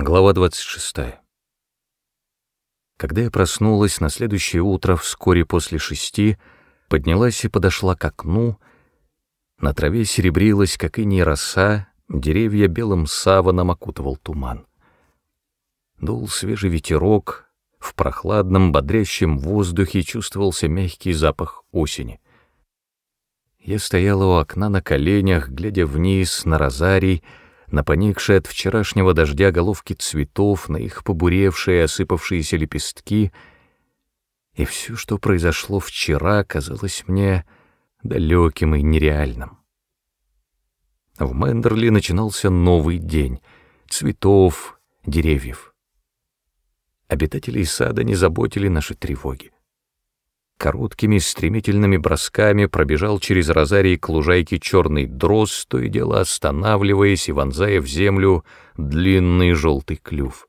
Глава 26. Когда я проснулась на следующее утро, вскоре после шести, поднялась и подошла к окну. На траве серебрилась, как и не роса, деревья белым саваном окутывал туман. Дул свежий ветерок, в прохладном, бодрящем воздухе чувствовался мягкий запах осени. Я стояла у окна на коленях, глядя вниз на розарий, на поникшие от вчерашнего дождя головки цветов, на их побуревшие осыпавшиеся лепестки, и все, что произошло вчера, казалось мне далеким и нереальным. В Мендерли начинался новый день цветов, деревьев. Обитателей сада не заботили наши тревоги. Короткими стремительными бросками пробежал через розарий к лужайке черный дрозд, то и дело останавливаясь и вонзая в землю длинный желтый клюв.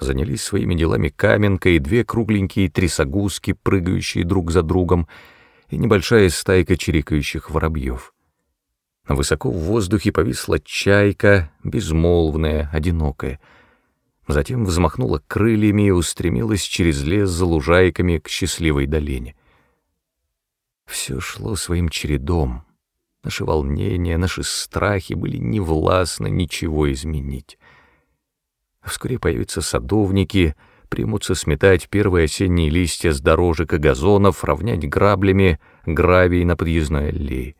Занялись своими делами каменка и две кругленькие трясогузки, прыгающие друг за другом, и небольшая стайка чирикающих воробьев. Высоко в воздухе повисла чайка, безмолвная, одинокая — затем взмахнула крыльями и устремилась через лес за лужайками к счастливой долине. Все шло своим чередом. Наши волнения, наши страхи были невластны ничего изменить. Вскоре появятся садовники, примутся сметать первые осенние листья с дорожек и газонов, равнять граблями гравий на подъездной аллее.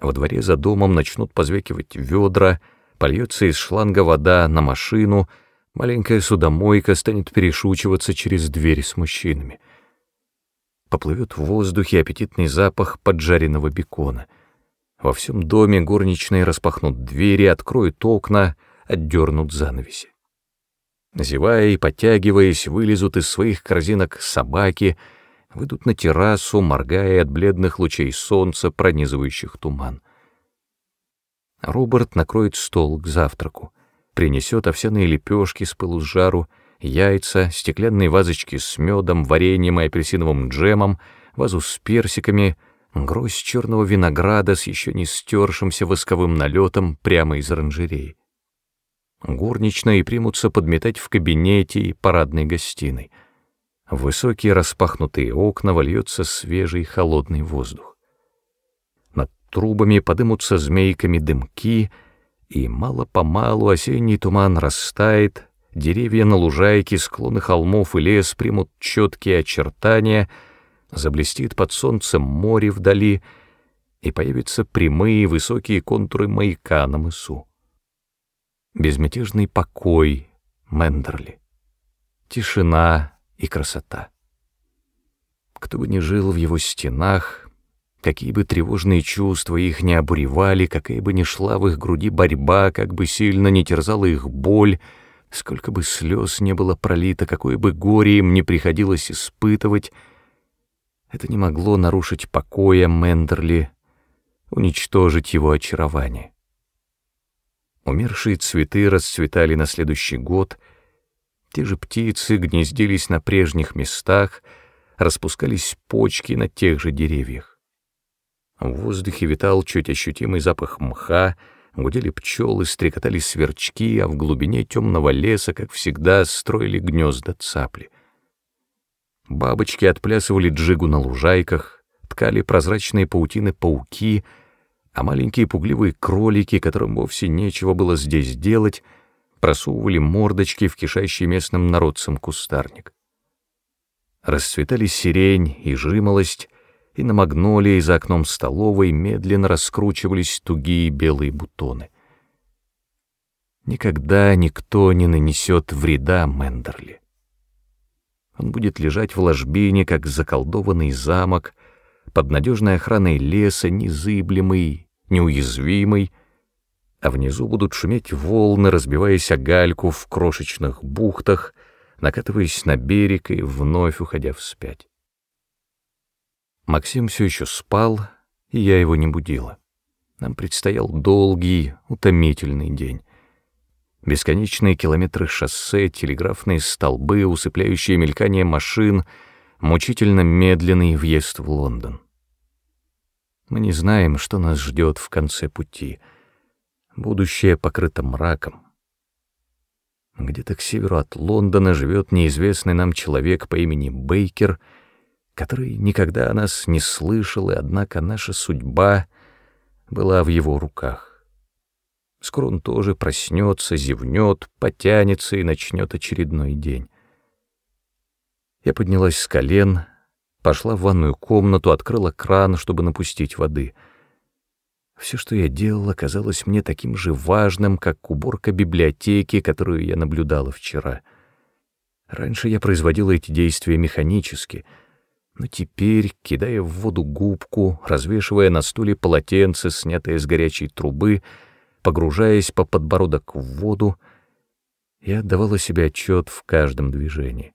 Во дворе за домом начнут позвякивать ведра — польется из шланга вода на машину, маленькая судомойка станет перешучиваться через дверь с мужчинами. Поплывет в воздухе аппетитный запах поджаренного бекона. Во всем доме горничные распахнут двери, откроют окна, отдернут занавеси. Зевая и подтягиваясь, вылезут из своих корзинок собаки, выйдут на террасу, моргая от бледных лучей солнца, пронизывающих туман. Роберт накроет стол к завтраку, принесет овсяные лепешки с пылу с жару, яйца, стеклянные вазочки с медом, вареньем и апельсиновым джемом, вазу с персиками, гроздь черного винограда с еще не стершимся восковым налетом прямо из оранжереи. Горничные примутся подметать в кабинете и парадной гостиной. В высокие распахнутые окна вольется свежий холодный воздух трубами подымутся змейками дымки, и мало-помалу осенний туман растает, деревья на лужайке, склоны холмов и лес примут четкие очертания, заблестит под солнцем море вдали, и появятся прямые высокие контуры маяка на мысу. Безмятежный покой Мендерли, тишина и красота. Кто бы ни жил в его стенах, Какие бы тревожные чувства их не обуревали, какая бы ни шла в их груди борьба, как бы сильно не терзала их боль, сколько бы слез не было пролито, какое бы горе им не приходилось испытывать, это не могло нарушить покоя Мендерли, уничтожить его очарование. Умершие цветы расцветали на следующий год, те же птицы гнездились на прежних местах, распускались почки на тех же деревьях. В воздухе витал чуть ощутимый запах мха, гудели пчелы, стрекотали сверчки, а в глубине темного леса, как всегда, строили гнезда цапли. Бабочки отплясывали джигу на лужайках, ткали прозрачные паутины пауки, а маленькие пугливые кролики, которым вовсе нечего было здесь делать, просовывали мордочки в кишащий местным народцем кустарник. Расцветали сирень и жимолость, и на магнолии за окном столовой медленно раскручивались тугие белые бутоны. Никогда никто не нанесет вреда Мендерли. Он будет лежать в ложбине, как заколдованный замок, под надежной охраной леса, незыблемый, неуязвимый, а внизу будут шуметь волны, разбиваясь о гальку в крошечных бухтах, накатываясь на берег и вновь уходя вспять. Максим все еще спал, и я его не будила. Нам предстоял долгий, утомительный день. Бесконечные километры шоссе, телеграфные столбы, усыпляющие мелькание машин, мучительно медленный въезд в Лондон. Мы не знаем, что нас ждет в конце пути. Будущее покрыто мраком. Где-то к северу от Лондона живет неизвестный нам человек по имени Бейкер, который никогда о нас не слышал, и однако наша судьба была в его руках. Скоро он тоже проснется, зевнет, потянется и начнет очередной день. Я поднялась с колен, пошла в ванную комнату, открыла кран, чтобы напустить воды. Все, что я делала, казалось мне таким же важным, как уборка библиотеки, которую я наблюдала вчера. Раньше я производила эти действия механически, но теперь, кидая в воду губку, развешивая на стуле полотенце, снятое с горячей трубы, погружаясь по подбородок в воду, я отдавала себе отчет в каждом движении.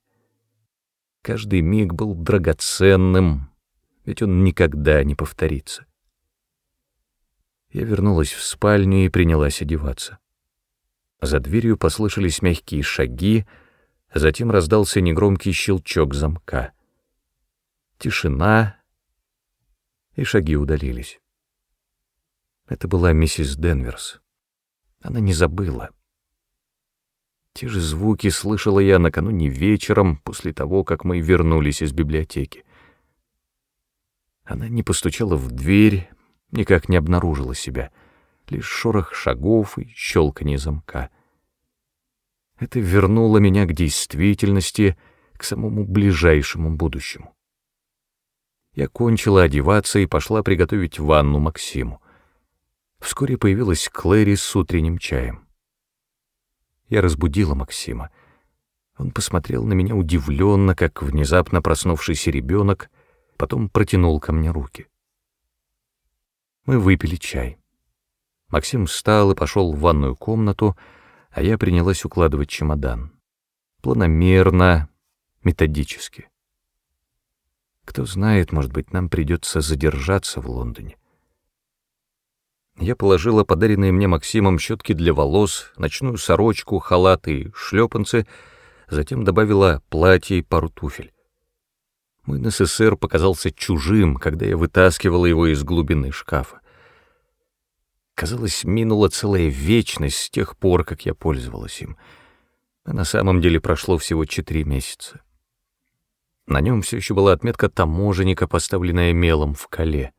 Каждый миг был драгоценным, ведь он никогда не повторится. Я вернулась в спальню и принялась одеваться. За дверью послышались мягкие шаги, затем раздался негромкий щелчок замка. Тишина, и шаги удалились. Это была миссис Денверс. Она не забыла. Те же звуки слышала я накануне вечером, после того, как мы вернулись из библиотеки. Она не постучала в дверь, никак не обнаружила себя, лишь шорох шагов и щелканье замка. Это вернуло меня к действительности, к самому ближайшему будущему. Я кончила одеваться и пошла приготовить ванну Максиму. Вскоре появилась Клэри с утренним чаем. Я разбудила Максима. Он посмотрел на меня удивленно, как внезапно проснувшийся ребенок, потом протянул ко мне руки. Мы выпили чай. Максим встал и пошел в ванную комнату, а я принялась укладывать чемодан. Планомерно, методически. Кто знает, может быть, нам придется задержаться в Лондоне. Я положила подаренные мне Максимом щетки для волос, ночную сорочку, халат и шлепанцы, затем добавила платье и пару туфель. Мой НССР показался чужим, когда я вытаскивала его из глубины шкафа. Казалось, минула целая вечность с тех пор, как я пользовалась им. А на самом деле прошло всего четыре месяца. На нем все еще была отметка таможенника, поставленная мелом в коле.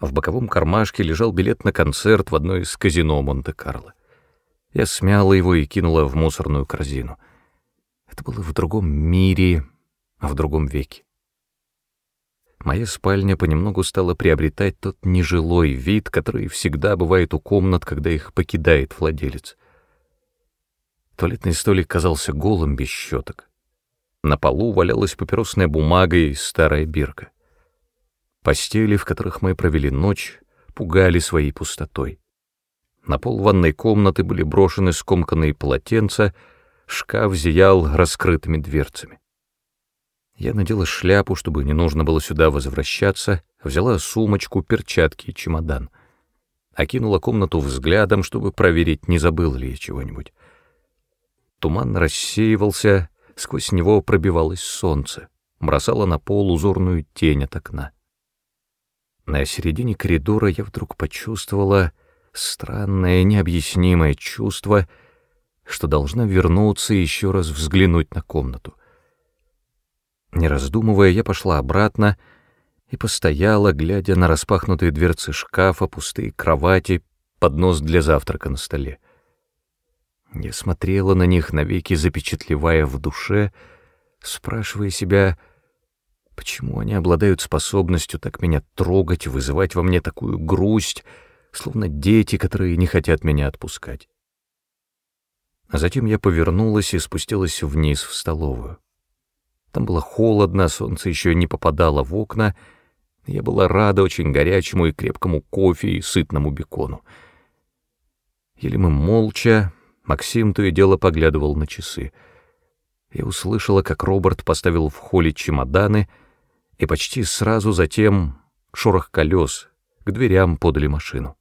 В боковом кармашке лежал билет на концерт в одно из казино Монте-Карло. Я смяла его и кинула в мусорную корзину. Это было в другом мире, а в другом веке. Моя спальня понемногу стала приобретать тот нежилой вид, который всегда бывает у комнат, когда их покидает владелец. Туалетный столик казался голым без щеток. На полу валялась папиросная бумага и старая бирка. Постели, в которых мы провели ночь, пугали своей пустотой. На пол ванной комнаты были брошены скомканные полотенца, шкаф зиял раскрытыми дверцами. Я надела шляпу, чтобы не нужно было сюда возвращаться, взяла сумочку, перчатки и чемодан. Окинула комнату взглядом, чтобы проверить, не забыл ли я чего-нибудь. Туман рассеивался, сквозь него пробивалось солнце, бросало на пол узорную тень от окна. На середине коридора я вдруг почувствовала странное, необъяснимое чувство, что должна вернуться и еще раз взглянуть на комнату. Не раздумывая, я пошла обратно и постояла, глядя на распахнутые дверцы шкафа, пустые кровати, поднос для завтрака на столе. Я смотрела на них, навеки запечатлевая в душе, спрашивая себя — Почему они обладают способностью так меня трогать, вызывать во мне такую грусть, словно дети, которые не хотят меня отпускать? А затем я повернулась и спустилась вниз в столовую. Там было холодно, солнце еще не попадало в окна, я была рада очень горячему и крепкому кофе и сытному бекону. Ели мы молча, Максим то и дело поглядывал на часы. Я услышала, как Роберт поставил в холле чемоданы — и почти сразу затем шорох колес, к дверям подали машину.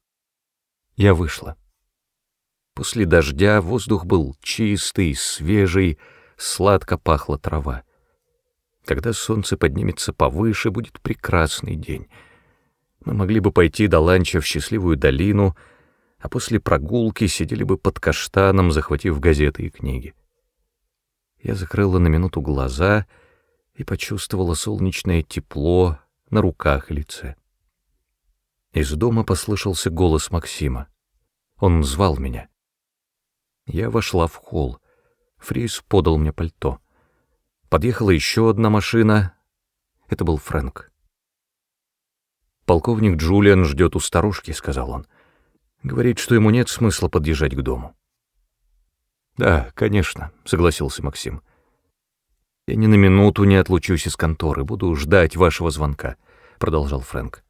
Я вышла. После дождя воздух был чистый, свежий, сладко пахла трава. Когда солнце поднимется повыше, будет прекрасный день. Мы могли бы пойти до ланча в счастливую долину, а после прогулки сидели бы под каштаном, захватив газеты и книги. Я закрыла на минуту глаза и почувствовала солнечное тепло на руках и лице. Из дома послышался голос Максима. Он звал меня. Я вошла в холл. Фрис подал мне пальто. Подъехала еще одна машина. Это был Фрэнк. «Полковник Джулиан ждет у старушки», — сказал он. «Говорит, что ему нет смысла подъезжать к дому». «Да, конечно», — согласился Максим. «Я ни на минуту не отлучусь из конторы, буду ждать вашего звонка», — продолжал Фрэнк.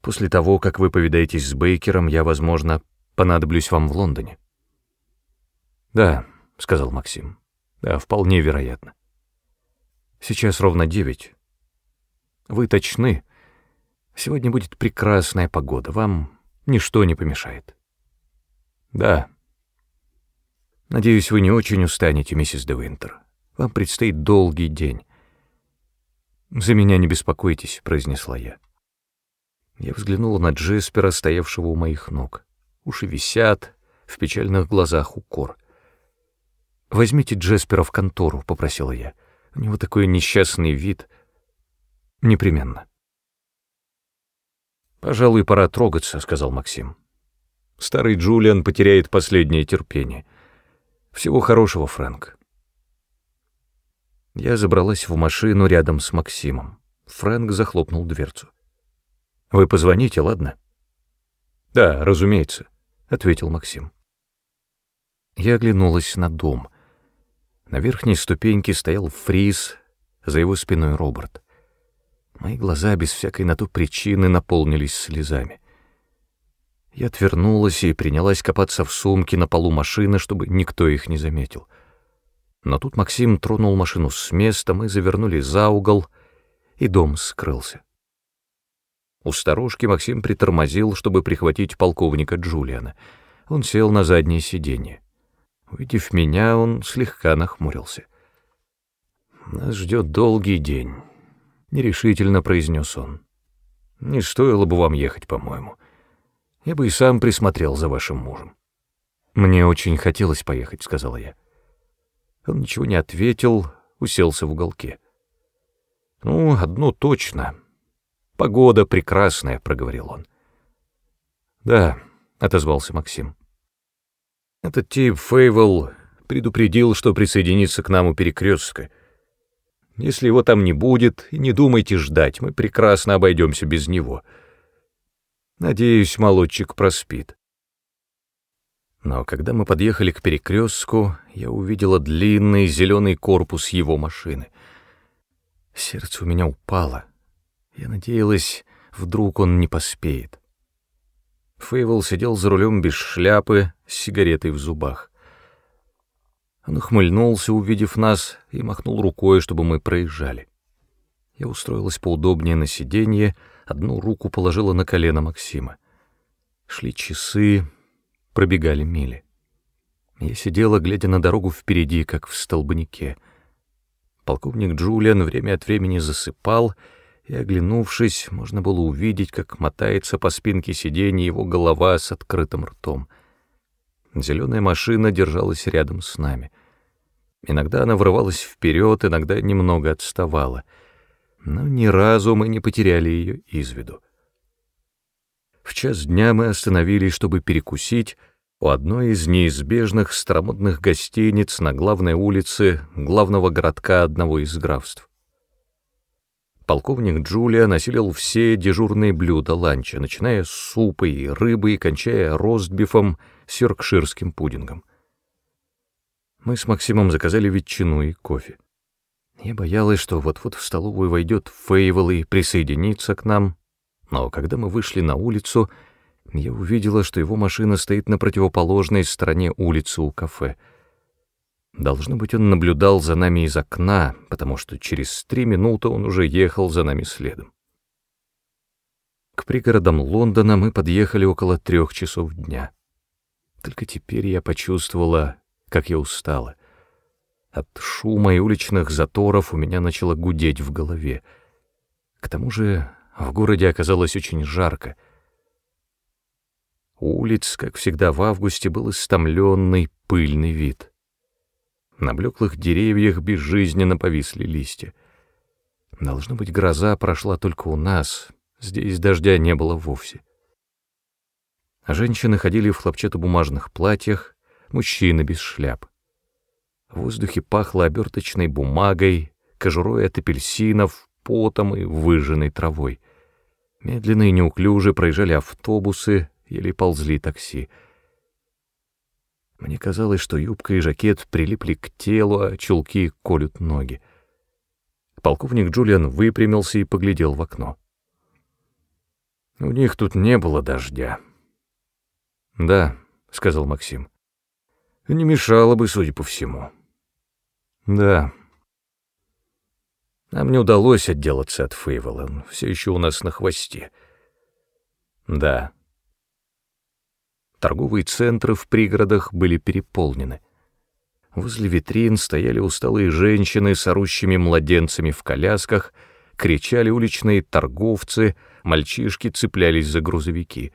«После того, как вы повидаетесь с Бейкером, я, возможно, понадоблюсь вам в Лондоне». «Да», — сказал Максим. «Да, вполне вероятно». «Сейчас ровно девять. Вы точны. Сегодня будет прекрасная погода. Вам ничто не помешает». «Да». «Надеюсь, вы не очень устанете, миссис де Винтер. Вам предстоит долгий день». «За меня не беспокойтесь», — произнесла я. Я взглянула на Джеспера, стоявшего у моих ног. Уши висят, в печальных глазах укор — «Возьмите Джеспера в контору», — попросила я. «У него такой несчастный вид». «Непременно». «Пожалуй, пора трогаться», — сказал Максим. «Старый Джулиан потеряет последнее терпение. Всего хорошего, Фрэнк». Я забралась в машину рядом с Максимом. Фрэнк захлопнул дверцу. «Вы позвоните, ладно?» «Да, разумеется», — ответил Максим. Я оглянулась на дом. На верхней ступеньке стоял Фриз, за его спиной Роберт. Мои глаза без всякой на то причины наполнились слезами. Я отвернулась и принялась копаться в сумке на полу машины, чтобы никто их не заметил. Но тут Максим тронул машину с места, мы завернули за угол, и дом скрылся. У сторожки Максим притормозил, чтобы прихватить полковника Джулиана. Он сел на заднее сиденье. Увидев меня, он слегка нахмурился. «Нас ждет долгий день», — нерешительно произнес он. «Не стоило бы вам ехать, по-моему. Я бы и сам присмотрел за вашим мужем». «Мне очень хотелось поехать», — сказала я. Он ничего не ответил, уселся в уголке. «Ну, одно точно. Погода прекрасная», — проговорил он. «Да», — отозвался Максим. Этот тип Фейвел предупредил, что присоединится к нам у перекрестка. Если его там не будет, не думайте ждать, мы прекрасно обойдемся без него. Надеюсь, молодчик проспит. Но когда мы подъехали к перекрестку, я увидела длинный зеленый корпус его машины. Сердце у меня упало. Я надеялась, вдруг он не поспеет. Фейвел сидел за рулем без шляпы, с сигаретой в зубах. Он ухмыльнулся, увидев нас, и махнул рукой, чтобы мы проезжали. Я устроилась поудобнее на сиденье, одну руку положила на колено Максима. Шли часы, пробегали мили. Я сидела, глядя на дорогу впереди, как в столбнике. Полковник Джулиан время от времени засыпал — и, оглянувшись, можно было увидеть, как мотается по спинке сиденья его голова с открытым ртом. Зеленая машина держалась рядом с нами. Иногда она врывалась вперед, иногда немного отставала. Но ни разу мы не потеряли ее из виду. В час дня мы остановились, чтобы перекусить у одной из неизбежных старомодных гостиниц на главной улице главного городка одного из графств полковник Джулия населил все дежурные блюда ланча, начиная с супа и рыбы и кончая ростбифом с йоркширским пудингом. Мы с Максимом заказали ветчину и кофе. Я боялась, что вот-вот в столовую войдет Фейвел и присоединится к нам, но когда мы вышли на улицу, я увидела, что его машина стоит на противоположной стороне улицы у кафе — Должно быть, он наблюдал за нами из окна, потому что через три минуты он уже ехал за нами следом. К пригородам Лондона мы подъехали около трех часов дня. Только теперь я почувствовала, как я устала. От шума и уличных заторов у меня начало гудеть в голове. К тому же в городе оказалось очень жарко. улиц, как всегда в августе, был истомленный пыльный вид. На блеклых деревьях безжизненно повисли листья. Должно быть, гроза прошла только у нас, здесь дождя не было вовсе. Женщины ходили в хлопчатобумажных платьях, мужчины без шляп. В воздухе пахло оберточной бумагой, кожурой от апельсинов, потом и выжженной травой. Медленно и неуклюже проезжали автобусы или ползли такси. Мне казалось, что юбка и жакет прилипли к телу, а чулки колют ноги. Полковник Джулиан выпрямился и поглядел в окно. «У них тут не было дождя». «Да», — сказал Максим. «Не мешало бы, судя по всему». «Да». Нам не удалось отделаться от Фейвела, он все еще у нас на хвосте. «Да». Торговые центры в пригородах были переполнены. Возле витрин стояли усталые женщины с орущими младенцами в колясках, кричали уличные торговцы, мальчишки цеплялись за грузовики.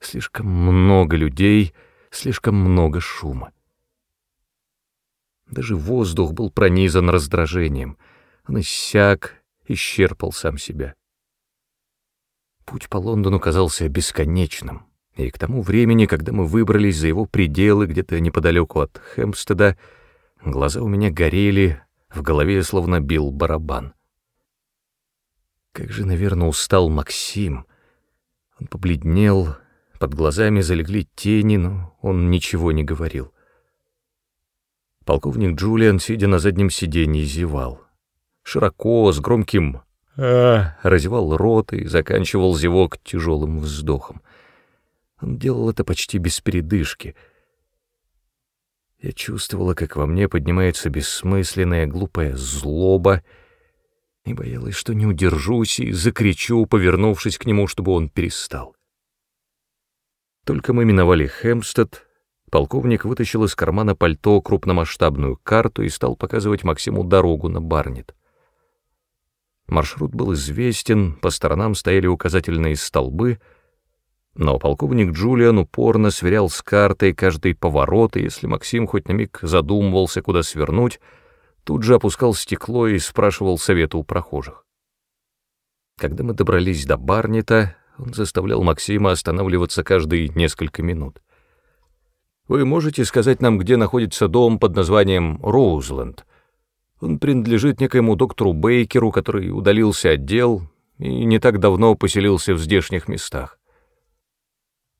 Слишком много людей, слишком много шума. Даже воздух был пронизан раздражением. Он иссяк, исчерпал сам себя. Путь по Лондону казался бесконечным. И к тому времени, когда мы выбрались за его пределы где-то неподалеку от Хэмпстеда, глаза у меня горели, в голове словно бил барабан. Как же, наверное, устал Максим. Он побледнел, под глазами залегли тени, но он ничего не говорил. Полковник Джулиан, сидя на заднем сиденье, зевал. Широко, с громким «а» разевал рот и заканчивал зевок тяжелым вздохом. Он делал это почти без передышки. Я чувствовала, как во мне поднимается бессмысленная, глупая злоба, и боялась, что не удержусь и закричу, повернувшись к нему, чтобы он перестал. Только мы миновали Хемстед, полковник вытащил из кармана пальто крупномасштабную карту и стал показывать Максиму дорогу на Барнет. Маршрут был известен, по сторонам стояли указательные столбы — но полковник Джулиан упорно сверял с картой каждый поворот, и если Максим хоть на миг задумывался, куда свернуть, тут же опускал стекло и спрашивал совета у прохожих. Когда мы добрались до Барнета, он заставлял Максима останавливаться каждые несколько минут. «Вы можете сказать нам, где находится дом под названием Роузленд? Он принадлежит некоему доктору Бейкеру, который удалился от дел и не так давно поселился в здешних местах.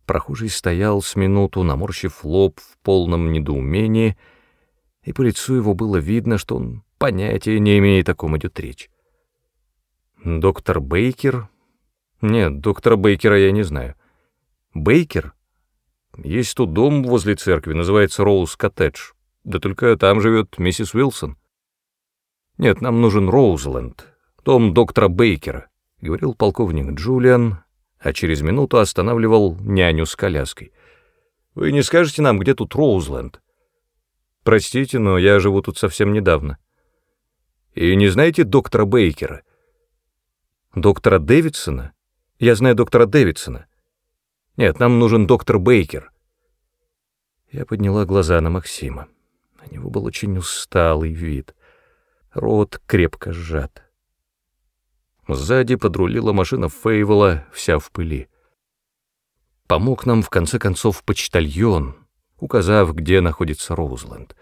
Прохожий стоял с минуту, наморщив лоб в полном недоумении, и по лицу его было видно, что он понятия не имеет, о ком идет речь. «Доктор Бейкер?» «Нет, доктора Бейкера я не знаю». «Бейкер?» «Есть тут дом возле церкви, называется Роуз-коттедж. Да только там живет миссис Уилсон». «Нет, нам нужен Роузленд, дом доктора Бейкера», — говорил полковник Джулиан, а через минуту останавливал няню с коляской. «Вы не скажете нам, где тут Роузленд?» «Простите, но я живу тут совсем недавно». «И не знаете доктора Бейкера?» «Доктора Дэвидсона? Я знаю доктора Дэвидсона». «Нет, нам нужен доктор Бейкер». Я подняла глаза на Максима. У него был очень усталый вид. Рот крепко сжат. Сзади подрулила машина Фейвела, вся в пыли. Помог нам, в конце концов, почтальон, указав, где находится Роузленд.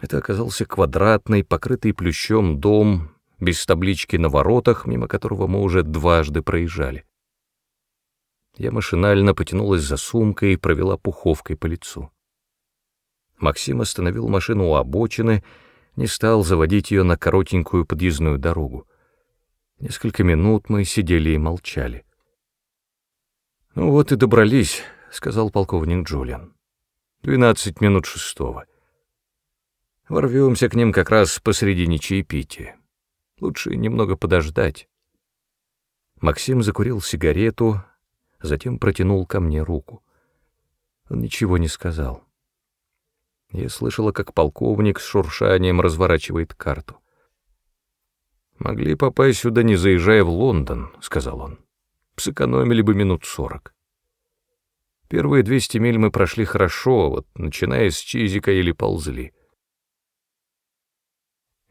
Это оказался квадратный, покрытый плющом дом, без таблички на воротах, мимо которого мы уже дважды проезжали. Я машинально потянулась за сумкой и провела пуховкой по лицу. Максим остановил машину у обочины, не стал заводить ее на коротенькую подъездную дорогу. Несколько минут мы сидели и молчали. «Ну вот и добрались», — сказал полковник Джулиан. «Двенадцать минут шестого. Ворвемся к ним как раз посредине чаепития. Лучше немного подождать». Максим закурил сигарету, затем протянул ко мне руку. Он ничего не сказал. Я слышала, как полковник с шуршанием разворачивает карту. «Могли попасть сюда, не заезжая в Лондон», — сказал он. «Сэкономили бы минут сорок». Первые 200 миль мы прошли хорошо, вот начиная с Чизика или ползли.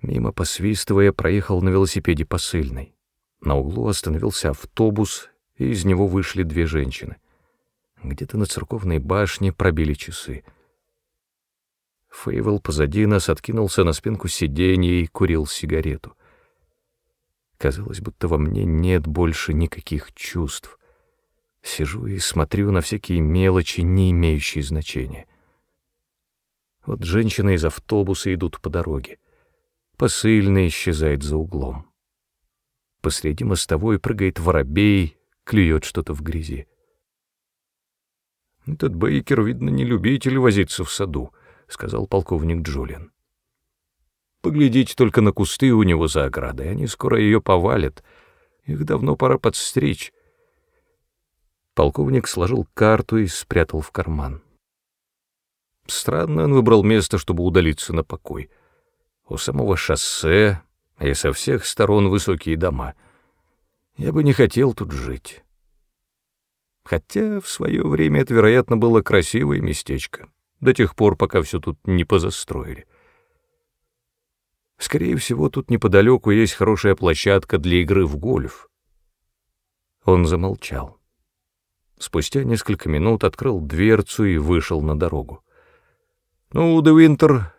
Мимо посвистывая проехал на велосипеде посыльный. На углу остановился автобус, и из него вышли две женщины. Где-то на церковной башне пробили часы. Фейвел позади нас откинулся на спинку сиденья и курил сигарету. Казалось, будто во мне нет больше никаких чувств. Сижу и смотрю на всякие мелочи, не имеющие значения. Вот женщины из автобуса идут по дороге. Посыльный исчезает за углом. Посреди мостовой прыгает воробей, клюет что-то в грязи. «Этот Бейкер, видно, не любитель возиться в саду», — сказал полковник Джулиан. «Поглядите только на кусты у него за оградой, они скоро ее повалят. Их давно пора подстричь». Полковник сложил карту и спрятал в карман. Странно он выбрал место, чтобы удалиться на покой. У самого шоссе и со всех сторон высокие дома. Я бы не хотел тут жить. Хотя в свое время это, вероятно, было красивое местечко, до тех пор, пока все тут не позастроили. Скорее всего, тут неподалеку есть хорошая площадка для игры в гольф. Он замолчал. Спустя несколько минут открыл дверцу и вышел на дорогу. «Ну, Де Винтер,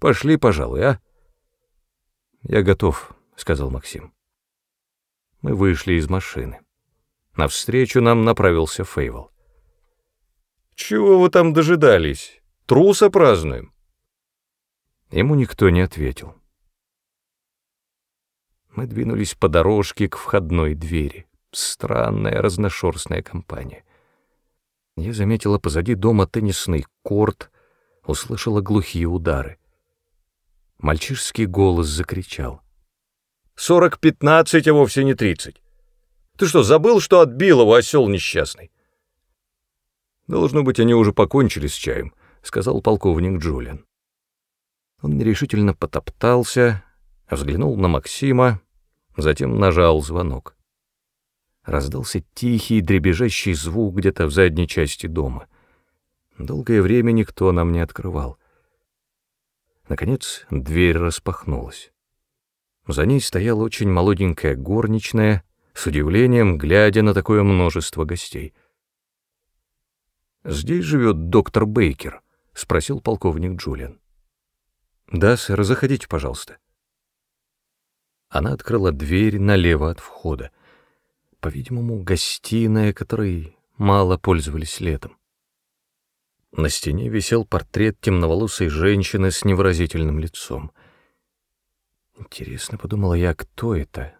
пошли, пожалуй, а?» «Я готов», — сказал Максим. Мы вышли из машины. Навстречу нам направился Фейвол. «Чего вы там дожидались? Труса празднуем?» Ему никто не ответил. Мы двинулись по дорожке к входной двери. Странная разношерстная компания. Я заметила позади дома теннисный корт, услышала глухие удары. Мальчишский голос закричал. «Сорок пятнадцать, а вовсе не тридцать. Ты что, забыл, что отбил его осел несчастный?» «Должно быть, они уже покончили с чаем», — сказал полковник Джулиан. Он нерешительно потоптался, взглянул на Максима, затем нажал звонок. Раздался тихий, дребезжащий звук где-то в задней части дома. Долгое время никто нам не открывал. Наконец дверь распахнулась. За ней стояла очень молоденькая горничная, с удивлением глядя на такое множество гостей. «Здесь живет доктор Бейкер?» — спросил полковник Джулиан. «Да, сэр, заходите, пожалуйста». Она открыла дверь налево от входа. По-видимому, гостиная, которой мало пользовались летом. На стене висел портрет темноволосой женщины с невыразительным лицом. Интересно, подумала я, кто это?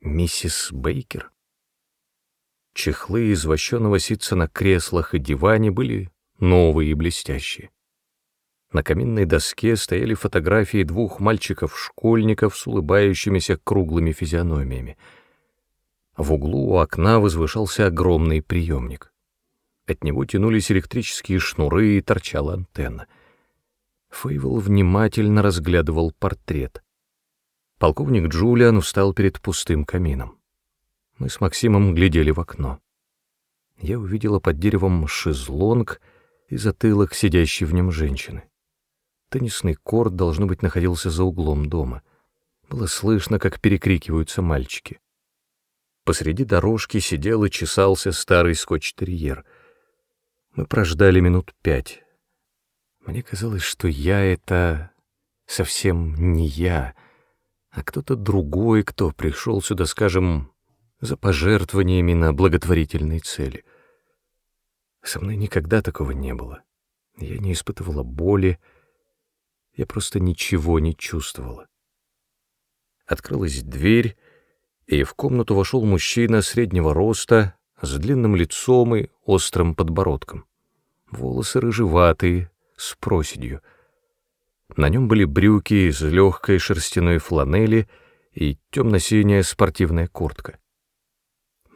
Миссис Бейкер? Чехлы из вощеного ситца на креслах и диване были новые и блестящие. На каминной доске стояли фотографии двух мальчиков-школьников с улыбающимися круглыми физиономиями. В углу у окна возвышался огромный приемник. От него тянулись электрические шнуры и торчала антенна. Фейвел внимательно разглядывал портрет. Полковник Джулиан встал перед пустым камином. Мы с Максимом глядели в окно. Я увидела под деревом шезлонг и затылок сидящей в нем женщины. Теннисный корт, должно быть, находился за углом дома. Было слышно, как перекрикиваются мальчики. Посреди дорожки сидел и чесался старый скотч-терьер. Мы прождали минут пять. Мне казалось, что я — это совсем не я — а кто-то другой, кто пришел сюда, скажем, за пожертвованиями на благотворительные цели. Со мной никогда такого не было. Я не испытывала боли, я просто ничего не чувствовала. Открылась дверь, и в комнату вошел мужчина среднего роста, с длинным лицом и острым подбородком. Волосы рыжеватые, с проседью — на нем были брюки из легкой шерстяной фланели и темно-синяя спортивная куртка.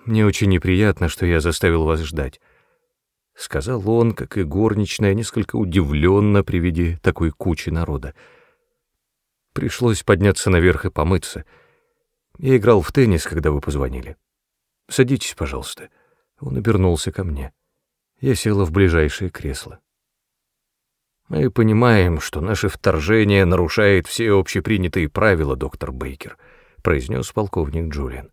«Мне очень неприятно, что я заставил вас ждать», — сказал он, как и горничная, несколько удивленно при виде такой кучи народа. Пришлось подняться наверх и помыться. Я играл в теннис, когда вы позвонили. Садитесь, пожалуйста. Он обернулся ко мне. Я села в ближайшее кресло. Мы понимаем, что наше вторжение нарушает все общепринятые правила, доктор Бейкер, произнес полковник Джулиан.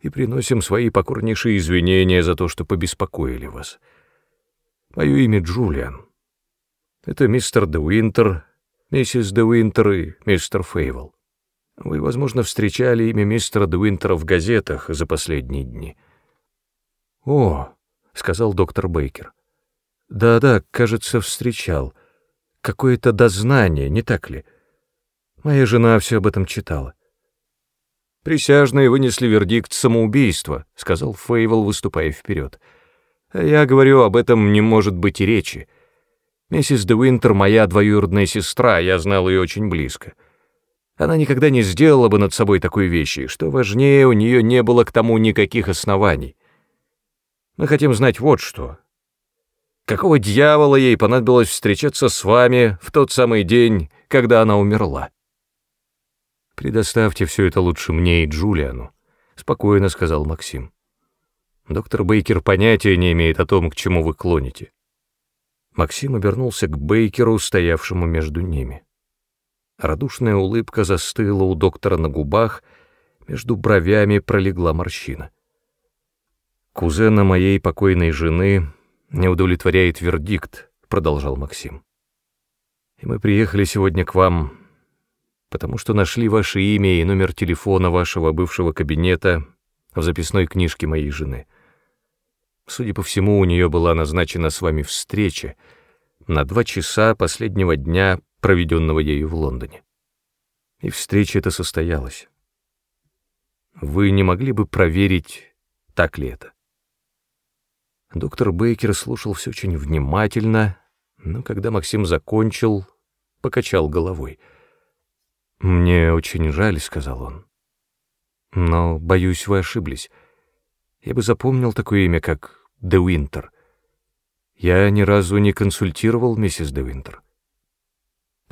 И приносим свои покорнейшие извинения за то, что побеспокоили вас. Мое имя Джулиан. Это мистер Де Уинтер, миссис Де Уинтер и мистер Фейвел. Вы, возможно, встречали имя мистера Де Уинтера в газетах за последние дни. О, сказал доктор Бейкер. Да-да, кажется, встречал какое-то дознание, не так ли? Моя жена все об этом читала. «Присяжные вынесли вердикт самоубийства», — сказал Фейвел, выступая вперед. «А я говорю, об этом не может быть и речи. Миссис де Уинтер — моя двоюродная сестра, я знал ее очень близко. Она никогда не сделала бы над собой такой вещи, что важнее, у нее не было к тому никаких оснований. Мы хотим знать вот что. Какого дьявола ей понадобилось встречаться с вами в тот самый день, когда она умерла? «Предоставьте все это лучше мне и Джулиану», — спокойно сказал Максим. «Доктор Бейкер понятия не имеет о том, к чему вы клоните». Максим обернулся к Бейкеру, стоявшему между ними. Радушная улыбка застыла у доктора на губах, между бровями пролегла морщина. «Кузена моей покойной жены не удовлетворяет вердикт», — продолжал Максим. «И мы приехали сегодня к вам, потому что нашли ваше имя и номер телефона вашего бывшего кабинета в записной книжке моей жены. Судя по всему, у нее была назначена с вами встреча на два часа последнего дня, проведенного ею в Лондоне. И встреча эта состоялась. Вы не могли бы проверить, так ли это?» Доктор Бейкер слушал все очень внимательно, но когда Максим закончил, покачал головой. «Мне очень жаль», — сказал он. «Но, боюсь, вы ошиблись. Я бы запомнил такое имя, как Де Уинтер. Я ни разу не консультировал миссис Де Уинтер».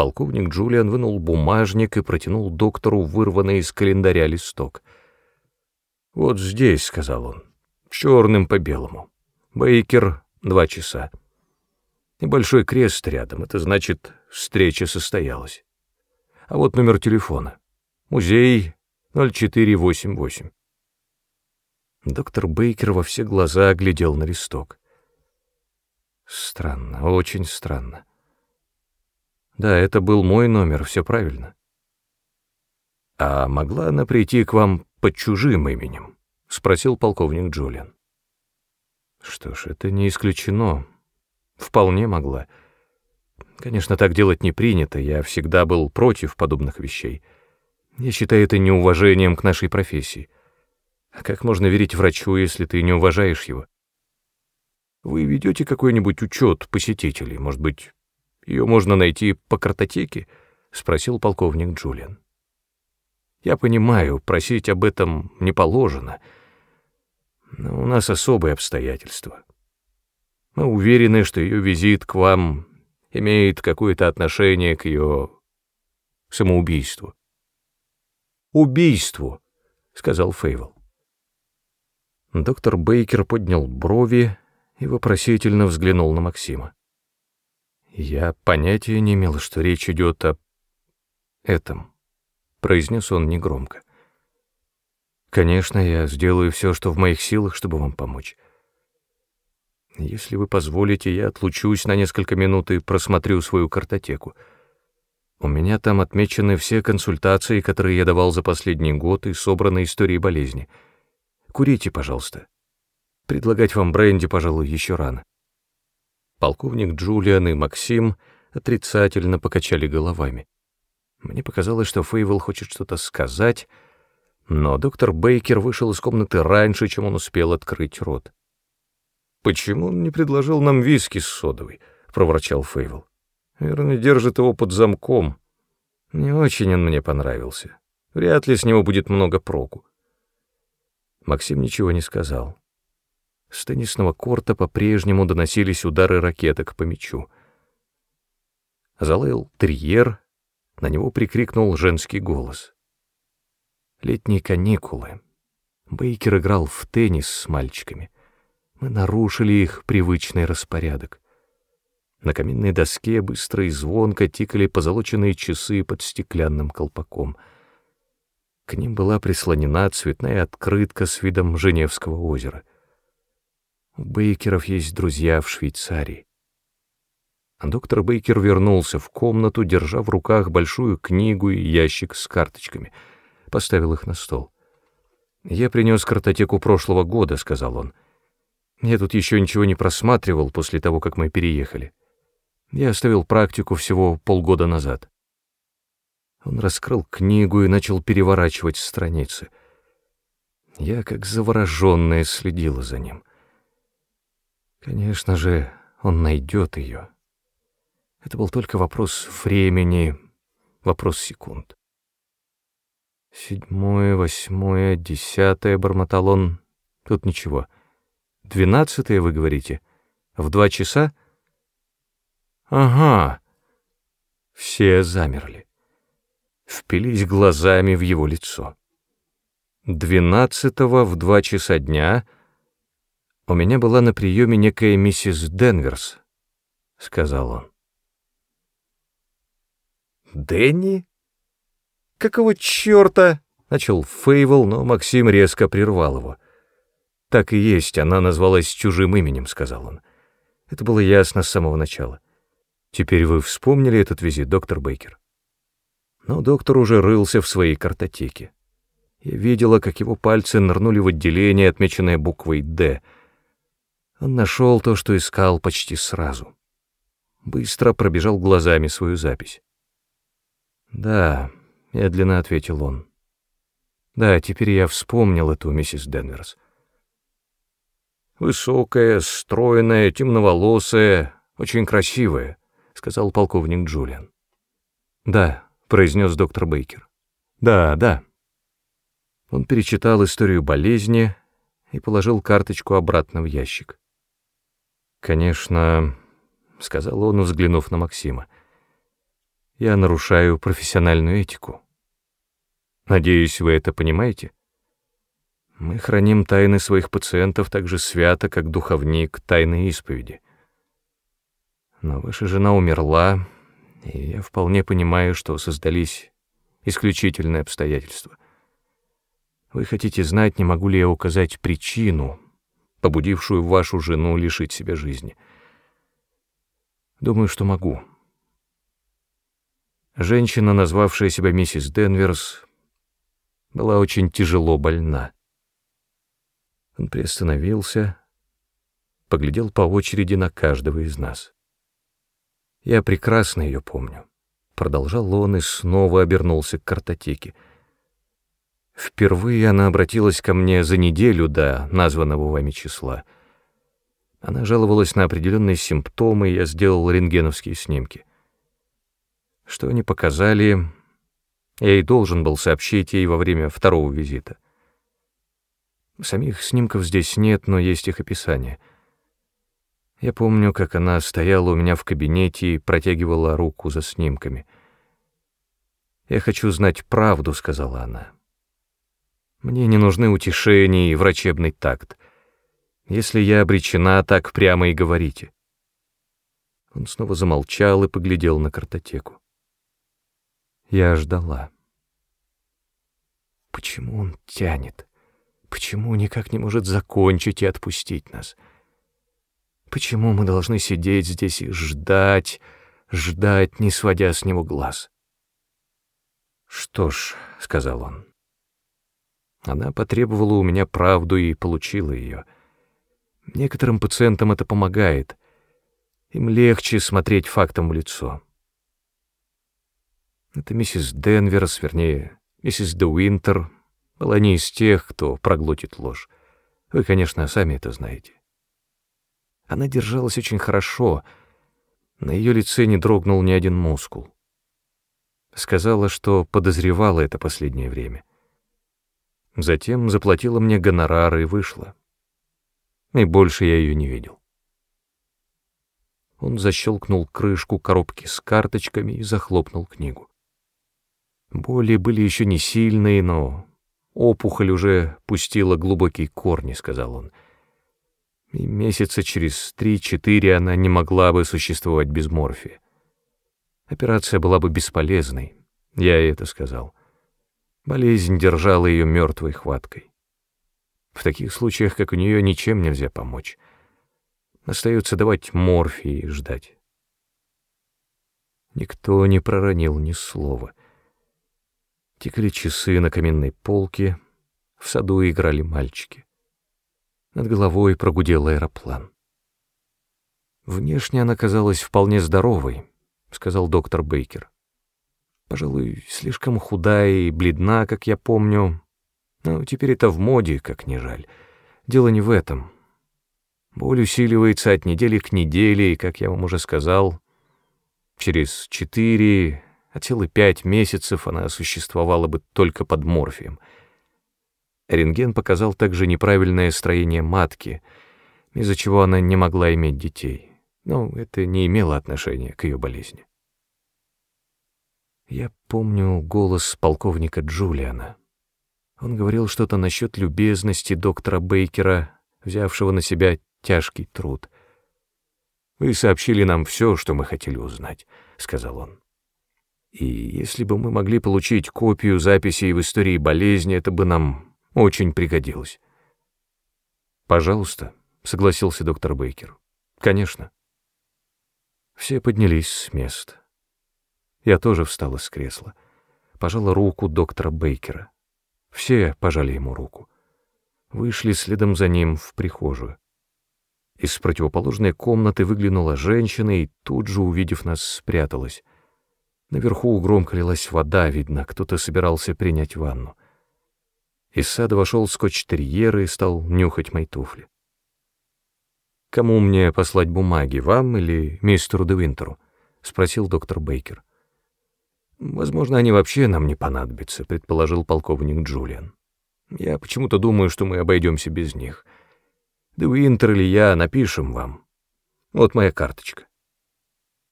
Полковник Джулиан вынул бумажник и протянул доктору вырванный из календаря листок. «Вот здесь», — сказал он, — «черным по белому». Бейкер — два часа. Небольшой крест рядом, это значит, встреча состоялась. А вот номер телефона. Музей 0488. Доктор Бейкер во все глаза глядел на листок. Странно, очень странно. Да, это был мой номер, все правильно. А могла она прийти к вам под чужим именем? — спросил полковник Джулиан. Что ж, это не исключено. Вполне могла. Конечно, так делать не принято, я всегда был против подобных вещей. Я считаю это неуважением к нашей профессии. А как можно верить врачу, если ты не уважаешь его? Вы ведете какой-нибудь учет посетителей? Может быть, ее можно найти по картотеке? Спросил полковник Джулиан. Я понимаю, просить об этом не положено — но у нас особые обстоятельства. Мы уверены, что ее визит к вам имеет какое-то отношение к ее самоубийству. «Убийству», — сказал Фейвел. Доктор Бейкер поднял брови и вопросительно взглянул на Максима. «Я понятия не имел, что речь идет о этом», — произнес он негромко. Конечно, я сделаю все, что в моих силах, чтобы вам помочь. Если вы позволите, я отлучусь на несколько минут и просмотрю свою картотеку. У меня там отмечены все консультации, которые я давал за последний год, и собраны истории болезни. Курите, пожалуйста. Предлагать вам бренди, пожалуй, еще рано. Полковник Джулиан и Максим отрицательно покачали головами. Мне показалось, что Фейвел хочет что-то сказать, но доктор Бейкер вышел из комнаты раньше, чем он успел открыть рот. «Почему он не предложил нам виски с содовой?» — проворчал Фейвел. «Верно, держит его под замком. Не очень он мне понравился. Вряд ли с него будет много проку». Максим ничего не сказал. С теннисного корта по-прежнему доносились удары ракеток по мячу. Залаял терьер, на него прикрикнул женский голос. Летние каникулы. Бейкер играл в теннис с мальчиками. Мы нарушили их привычный распорядок. На каминной доске быстро и звонко тикали позолоченные часы под стеклянным колпаком. К ним была прислонена цветная открытка с видом Женевского озера. У Бейкеров есть друзья в Швейцарии. А доктор Бейкер вернулся в комнату, держа в руках большую книгу и ящик с карточками. Поставил их на стол. «Я принес картотеку прошлого года», — сказал он. «Я тут еще ничего не просматривал после того, как мы переехали. Я оставил практику всего полгода назад». Он раскрыл книгу и начал переворачивать страницы. Я, как завороженная, следила за ним. Конечно же, он найдет ее. Это был только вопрос времени, вопрос секунд. Седьмое, восьмое, десятое, бормотал он. Тут ничего. Двенадцатое, вы говорите? В два часа? Ага. Все замерли. Впились глазами в его лицо. Двенадцатого в два часа дня у меня была на приеме некая миссис Денверс, сказал он. Дэнни? Какого черта? Начал Фейвол, но Максим резко прервал его. Так и есть, она назвалась чужим именем, сказал он. Это было ясно с самого начала. Теперь вы вспомнили этот визит, доктор Бейкер? Но доктор уже рылся в своей картотеке. Я видела, как его пальцы нырнули в отделение, отмеченное буквой «Д». Он нашел то, что искал почти сразу. Быстро пробежал глазами свою запись. «Да», — медленно ответил он. «Да, теперь я вспомнил эту миссис Денверс. Высокая, стройная, темноволосая, очень красивая», — сказал полковник Джулиан. «Да», — произнес доктор Бейкер. «Да, да». Он перечитал историю болезни и положил карточку обратно в ящик. «Конечно», — сказал он, взглянув на Максима, — я нарушаю профессиональную этику. Надеюсь, вы это понимаете? Мы храним тайны своих пациентов так же свято, как духовник тайны исповеди. Но ваша жена умерла, и я вполне понимаю, что создались исключительные обстоятельства. Вы хотите знать, не могу ли я указать причину, побудившую вашу жену лишить себя жизни? Думаю, что могу. Женщина, назвавшая себя миссис Денверс, была очень тяжело больна. Он приостановился, поглядел по очереди на каждого из нас. Я прекрасно ее помню. Продолжал он и снова обернулся к картотеке. Впервые она обратилась ко мне за неделю до названного вами числа. Она жаловалась на определенные симптомы, я сделал рентгеновские снимки. Что они показали, я и должен был сообщить ей во время второго визита. Самих снимков здесь нет, но есть их описание. Я помню, как она стояла у меня в кабинете и протягивала руку за снимками. «Я хочу знать правду», — сказала она. «Мне не нужны утешения и врачебный такт. Если я обречена, так прямо и говорите». Он снова замолчал и поглядел на картотеку. Я ждала. Почему он тянет? Почему никак не может закончить и отпустить нас? Почему мы должны сидеть здесь и ждать, ждать, не сводя с него глаз? «Что ж», — сказал он, — «она потребовала у меня правду и получила ее. Некоторым пациентам это помогает. Им легче смотреть фактам в лицо». Это миссис Денверс, вернее, миссис Де Уинтер, была не из тех, кто проглотит ложь. Вы, конечно, сами это знаете. Она держалась очень хорошо, на ее лице не дрогнул ни один мускул. Сказала, что подозревала это последнее время. Затем заплатила мне гонорар и вышла. И больше я ее не видел. Он защелкнул крышку коробки с карточками и захлопнул книгу. Боли были еще не сильные, но опухоль уже пустила глубокие корни, сказал он. и месяца через три-четыре она не могла бы существовать без морфия. Операция была бы бесполезной, я это сказал. Болезнь держала ее мертвой хваткой. В таких случаях, как у нее, ничем нельзя помочь. Остается давать морфий и ждать. Никто не проронил ни слова. Текли часы на каменной полке, в саду играли мальчики. Над головой прогудел аэроплан. Внешне она казалась вполне здоровой, сказал доктор Бейкер. Пожалуй, слишком худая и бледна, как я помню. Но теперь это в моде, как не жаль. Дело не в этом. Боль усиливается от недели к неделе, и, как я вам уже сказал, через четыре, а целых пять месяцев она существовала бы только под морфием. Рентген показал также неправильное строение матки, из-за чего она не могла иметь детей. Но это не имело отношения к ее болезни. Я помню голос полковника Джулиана. Он говорил что-то насчет любезности доктора Бейкера, взявшего на себя тяжкий труд. «Вы сообщили нам все, что мы хотели узнать», — сказал он. «И если бы мы могли получить копию записей в истории болезни, это бы нам очень пригодилось». «Пожалуйста», — согласился доктор Бейкер. «Конечно». Все поднялись с места. Я тоже встала с кресла, пожала руку доктора Бейкера. Все пожали ему руку. Вышли следом за ним в прихожую. Из противоположной комнаты выглянула женщина и тут же, увидев нас, спряталась. Наверху громко лилась вода, видно, кто-то собирался принять ванну. Из сада вошел скотч-терьер и стал нюхать мои туфли. «Кому мне послать бумаги, вам или мистеру Девинтеру?» — спросил доктор Бейкер. «Возможно, они вообще нам не понадобятся», — предположил полковник Джулиан. «Я почему-то думаю, что мы обойдемся без них. Да вы, Интер или я, напишем вам. Вот моя карточка.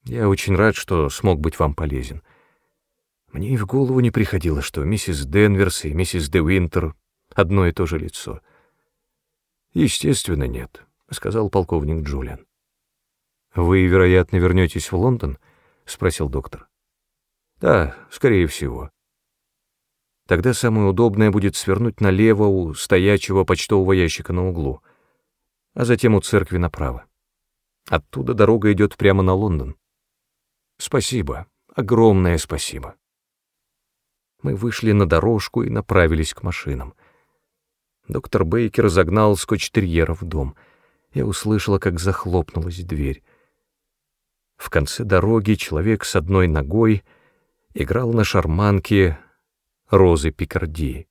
Я очень рад, что смог быть вам полезен. Мне и в голову не приходило, что миссис Денверс и миссис Де Винтер — одно и то же лицо». «Естественно, нет», — сказал полковник Джулиан. «Вы, вероятно, вернетесь в Лондон?» — спросил доктор. Да, скорее всего. Тогда самое удобное будет свернуть налево у стоячего почтового ящика на углу, а затем у церкви направо. Оттуда дорога идет прямо на Лондон. Спасибо, огромное спасибо. Мы вышли на дорожку и направились к машинам. Доктор Бейкер загнал скотч-терьера в дом. Я услышала, как захлопнулась дверь. В конце дороги человек с одной ногой — играл на шарманке розы Пикардии.